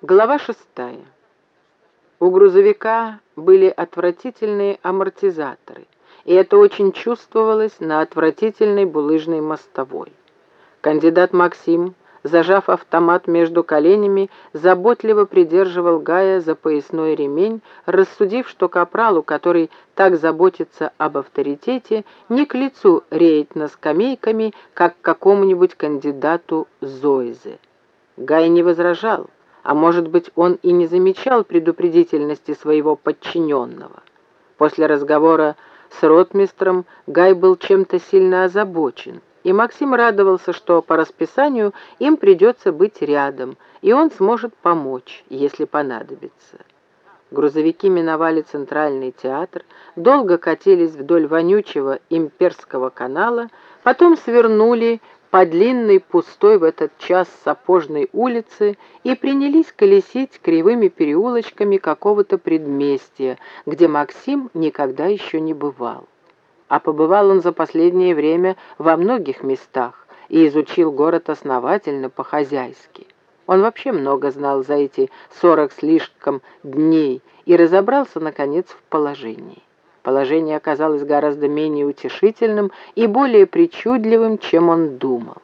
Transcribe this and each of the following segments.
Глава шестая. У грузовика были отвратительные амортизаторы, и это очень чувствовалось на отвратительной булыжной мостовой. Кандидат Максим, зажав автомат между коленями, заботливо придерживал Гая за поясной ремень, рассудив, что капралу, который так заботится об авторитете, не к лицу реять на скамейками, как какому-нибудь кандидату Зоизе. Гай не возражал, а может быть, он и не замечал предупредительности своего подчиненного. После разговора с ротмистром Гай был чем-то сильно озабочен, и Максим радовался, что по расписанию им придется быть рядом, и он сможет помочь, если понадобится. Грузовики миновали центральный театр, долго катились вдоль вонючего имперского канала, потом свернули по длинной пустой в этот час сапожной улице и принялись колесить кривыми переулочками какого-то предместья, где Максим никогда еще не бывал. А побывал он за последнее время во многих местах и изучил город основательно по-хозяйски. Он вообще много знал за эти сорок слишком дней и разобрался, наконец, в положении. Положение оказалось гораздо менее утешительным и более причудливым, чем он думал.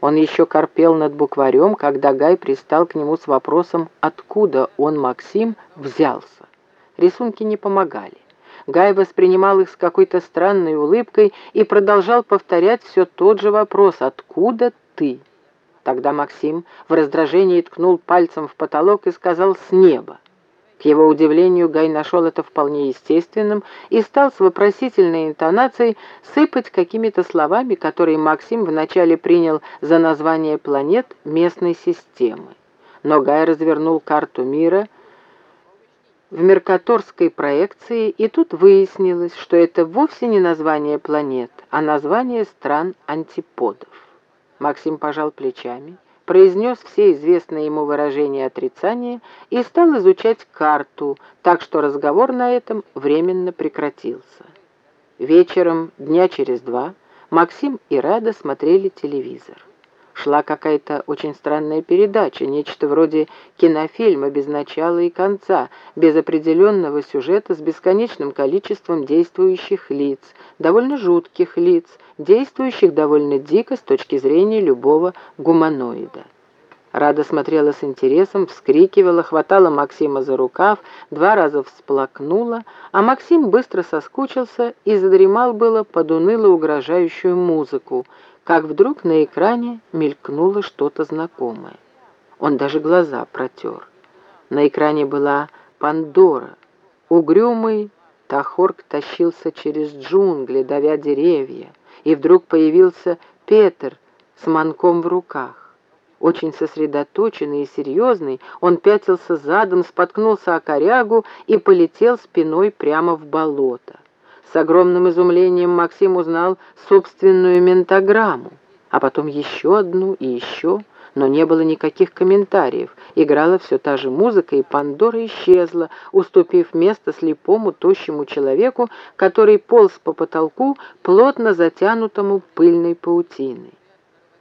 Он еще корпел над букварем, когда Гай пристал к нему с вопросом, откуда он, Максим, взялся. Рисунки не помогали. Гай воспринимал их с какой-то странной улыбкой и продолжал повторять все тот же вопрос «Откуда ты?». Тогда Максим в раздражении ткнул пальцем в потолок и сказал «С неба». К его удивлению, Гай нашел это вполне естественным и стал с вопросительной интонацией сыпать какими-то словами, которые Максим вначале принял за название планет местной системы. Но Гай развернул карту мира в меркаторской проекции, и тут выяснилось, что это вовсе не название планет, а название стран-антиподов. Максим пожал плечами произнес все известные ему выражения отрицания и стал изучать карту, так что разговор на этом временно прекратился. Вечером, дня через два, Максим и Рада смотрели телевизор. Шла какая-то очень странная передача, нечто вроде кинофильма без начала и конца, без определенного сюжета, с бесконечным количеством действующих лиц, довольно жутких лиц, действующих довольно дико с точки зрения любого гуманоида. Рада смотрела с интересом, вскрикивала, хватала Максима за рукав, два раза всплакнула, а Максим быстро соскучился и задремал было под уныло угрожающую музыку, как вдруг на экране мелькнуло что-то знакомое. Он даже глаза протер. На экране была Пандора. Угрюмый Тахорг тащился через джунгли, давя деревья и вдруг появился Петр с манком в руках. Очень сосредоточенный и серьезный, он пятился задом, споткнулся о корягу и полетел спиной прямо в болото. С огромным изумлением Максим узнал собственную ментограмму, а потом еще одну и еще но не было никаких комментариев. Играла все та же музыка, и Пандора исчезла, уступив место слепому, тощему человеку, который полз по потолку, плотно затянутому пыльной паутиной.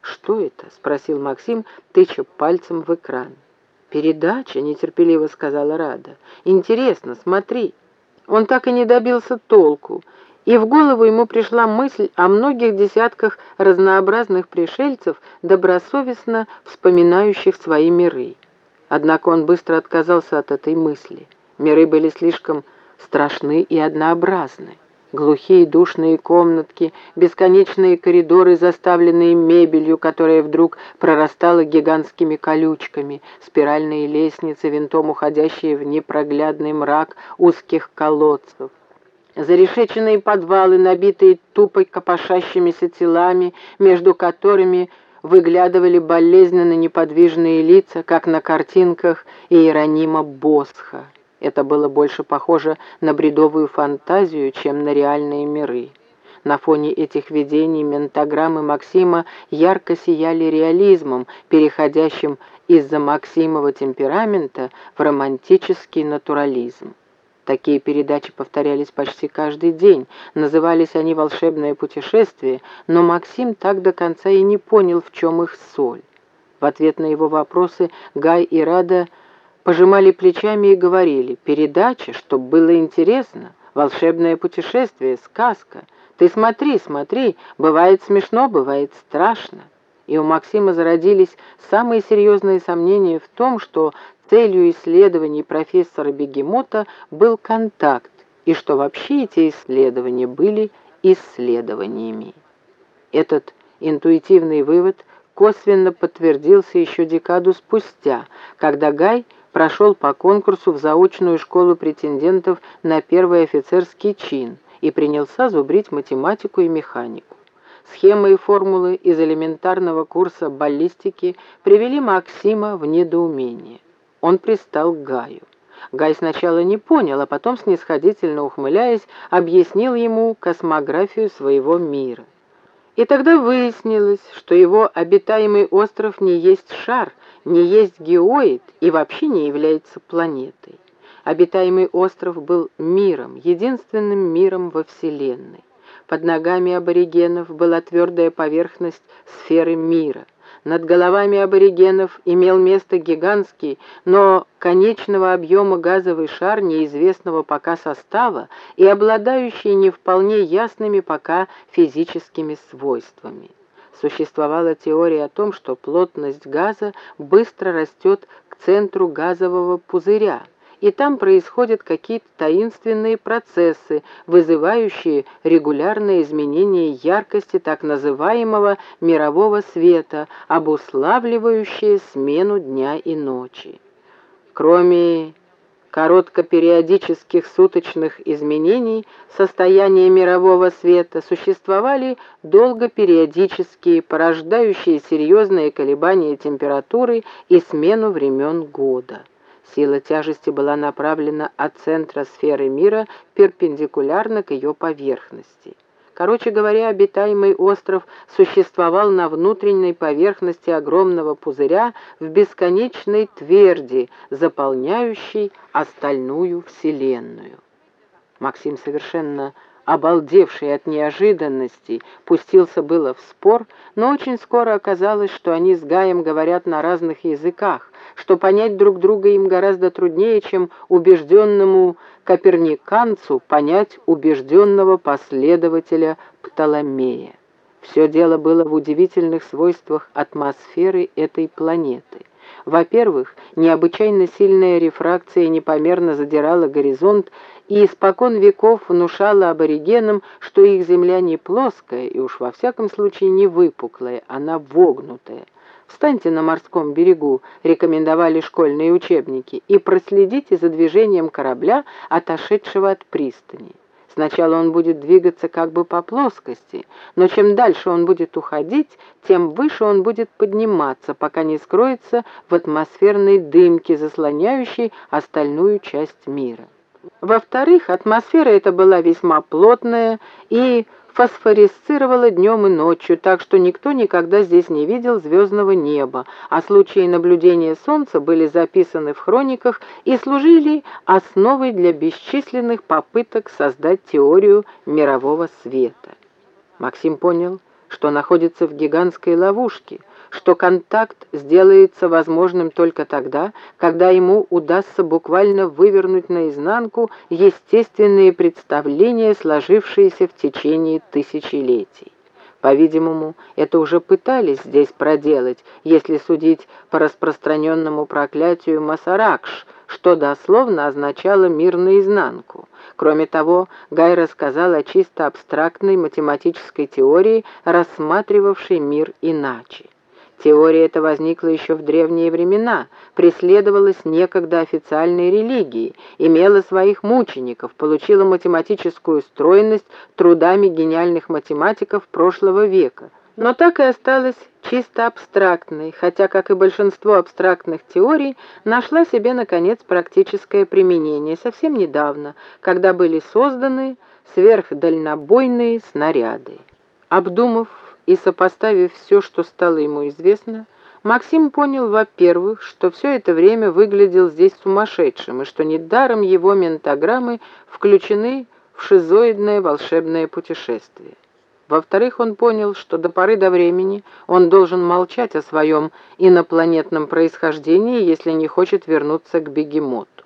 «Что это?» — спросил Максим, тыча пальцем в экран. «Передача», — нетерпеливо сказала Рада. «Интересно, смотри». Он так и не добился толку и в голову ему пришла мысль о многих десятках разнообразных пришельцев, добросовестно вспоминающих свои миры. Однако он быстро отказался от этой мысли. Миры были слишком страшны и однообразны. Глухие душные комнатки, бесконечные коридоры, заставленные мебелью, которая вдруг прорастала гигантскими колючками, спиральные лестницы, винтом уходящие в непроглядный мрак узких колодцев, зарешеченные подвалы, набитые тупо копошащимися телами, между которыми выглядывали болезненно неподвижные лица, как на картинках Иеронима Босха. Это было больше похоже на бредовую фантазию, чем на реальные миры. На фоне этих видений ментограммы Максима ярко сияли реализмом, переходящим из-за Максимова темперамента в романтический натурализм. Такие передачи повторялись почти каждый день. Назывались они «Волшебное путешествие», но Максим так до конца и не понял, в чем их соль. В ответ на его вопросы Гай и Рада пожимали плечами и говорили «Передача, чтоб было интересно, волшебное путешествие, сказка. Ты смотри, смотри, бывает смешно, бывает страшно». И у Максима зародились самые серьезные сомнения в том, что целью исследований профессора Бегемота был контакт, и что вообще эти исследования были исследованиями. Этот интуитивный вывод косвенно подтвердился еще декаду спустя, когда Гай прошел по конкурсу в заочную школу претендентов на первый офицерский чин и принялся зубрить математику и механику. Схемы и формулы из элементарного курса баллистики привели Максима в недоумение. Он пристал к Гаю. Гай сначала не понял, а потом, снисходительно ухмыляясь, объяснил ему космографию своего мира. И тогда выяснилось, что его обитаемый остров не есть шар, не есть геоид и вообще не является планетой. Обитаемый остров был миром, единственным миром во Вселенной. Под ногами аборигенов была твердая поверхность сферы мира. Над головами аборигенов имел место гигантский, но конечного объема газовый шар неизвестного пока состава и обладающий не вполне ясными пока физическими свойствами. Существовала теория о том, что плотность газа быстро растет к центру газового пузыря – и там происходят какие-то таинственные процессы, вызывающие регулярное изменение яркости так называемого мирового света, обуславливающие смену дня и ночи. Кроме короткопериодических суточных изменений состояния мирового света существовали долгопериодические, порождающие серьезные колебания температуры и смену времен года. Сила тяжести была направлена от центра сферы мира перпендикулярно к ее поверхности. Короче говоря, обитаемый остров существовал на внутренней поверхности огромного пузыря в бесконечной тверди, заполняющей остальную Вселенную. Максим совершенно обалдевший от неожиданности, пустился было в спор, но очень скоро оказалось, что они с Гаем говорят на разных языках, что понять друг друга им гораздо труднее, чем убежденному коперниканцу понять убежденного последователя Птоломея. Все дело было в удивительных свойствах атмосферы этой планеты. Во-первых, необычайно сильная рефракция непомерно задирала горизонт и испокон веков внушала аборигенам, что их Земля не плоская и уж во всяком случае не выпуклая, она вогнутая. Встаньте на морском берегу, рекомендовали школьные учебники, и проследите за движением корабля, отошедшего от пристани. Сначала он будет двигаться как бы по плоскости, но чем дальше он будет уходить, тем выше он будет подниматься, пока не скроется в атмосферной дымке, заслоняющей остальную часть мира. Во-вторых, атмосфера эта была весьма плотная и фосфорисцировала днем и ночью, так что никто никогда здесь не видел звездного неба, а случаи наблюдения Солнца были записаны в хрониках и служили основой для бесчисленных попыток создать теорию мирового света. Максим понял, что находится в гигантской ловушке, что контакт сделается возможным только тогда, когда ему удастся буквально вывернуть наизнанку естественные представления, сложившиеся в течение тысячелетий. По-видимому, это уже пытались здесь проделать, если судить по распространенному проклятию Масаракш, что дословно означало «мир наизнанку». Кроме того, Гай рассказал о чисто абстрактной математической теории, рассматривавшей мир иначе. Теория эта возникла еще в древние времена, преследовалась некогда официальной религией, имела своих мучеников, получила математическую стройность трудами гениальных математиков прошлого века, но так и осталась чисто абстрактной, хотя, как и большинство абстрактных теорий, нашла себе, наконец, практическое применение совсем недавно, когда были созданы сверхдальнобойные снаряды. Обдумав и сопоставив все, что стало ему известно, Максим понял, во-первых, что все это время выглядел здесь сумасшедшим, и что недаром его ментограммы включены в шизоидное волшебное путешествие. Во-вторых, он понял, что до поры до времени он должен молчать о своем инопланетном происхождении, если не хочет вернуться к бегемоту.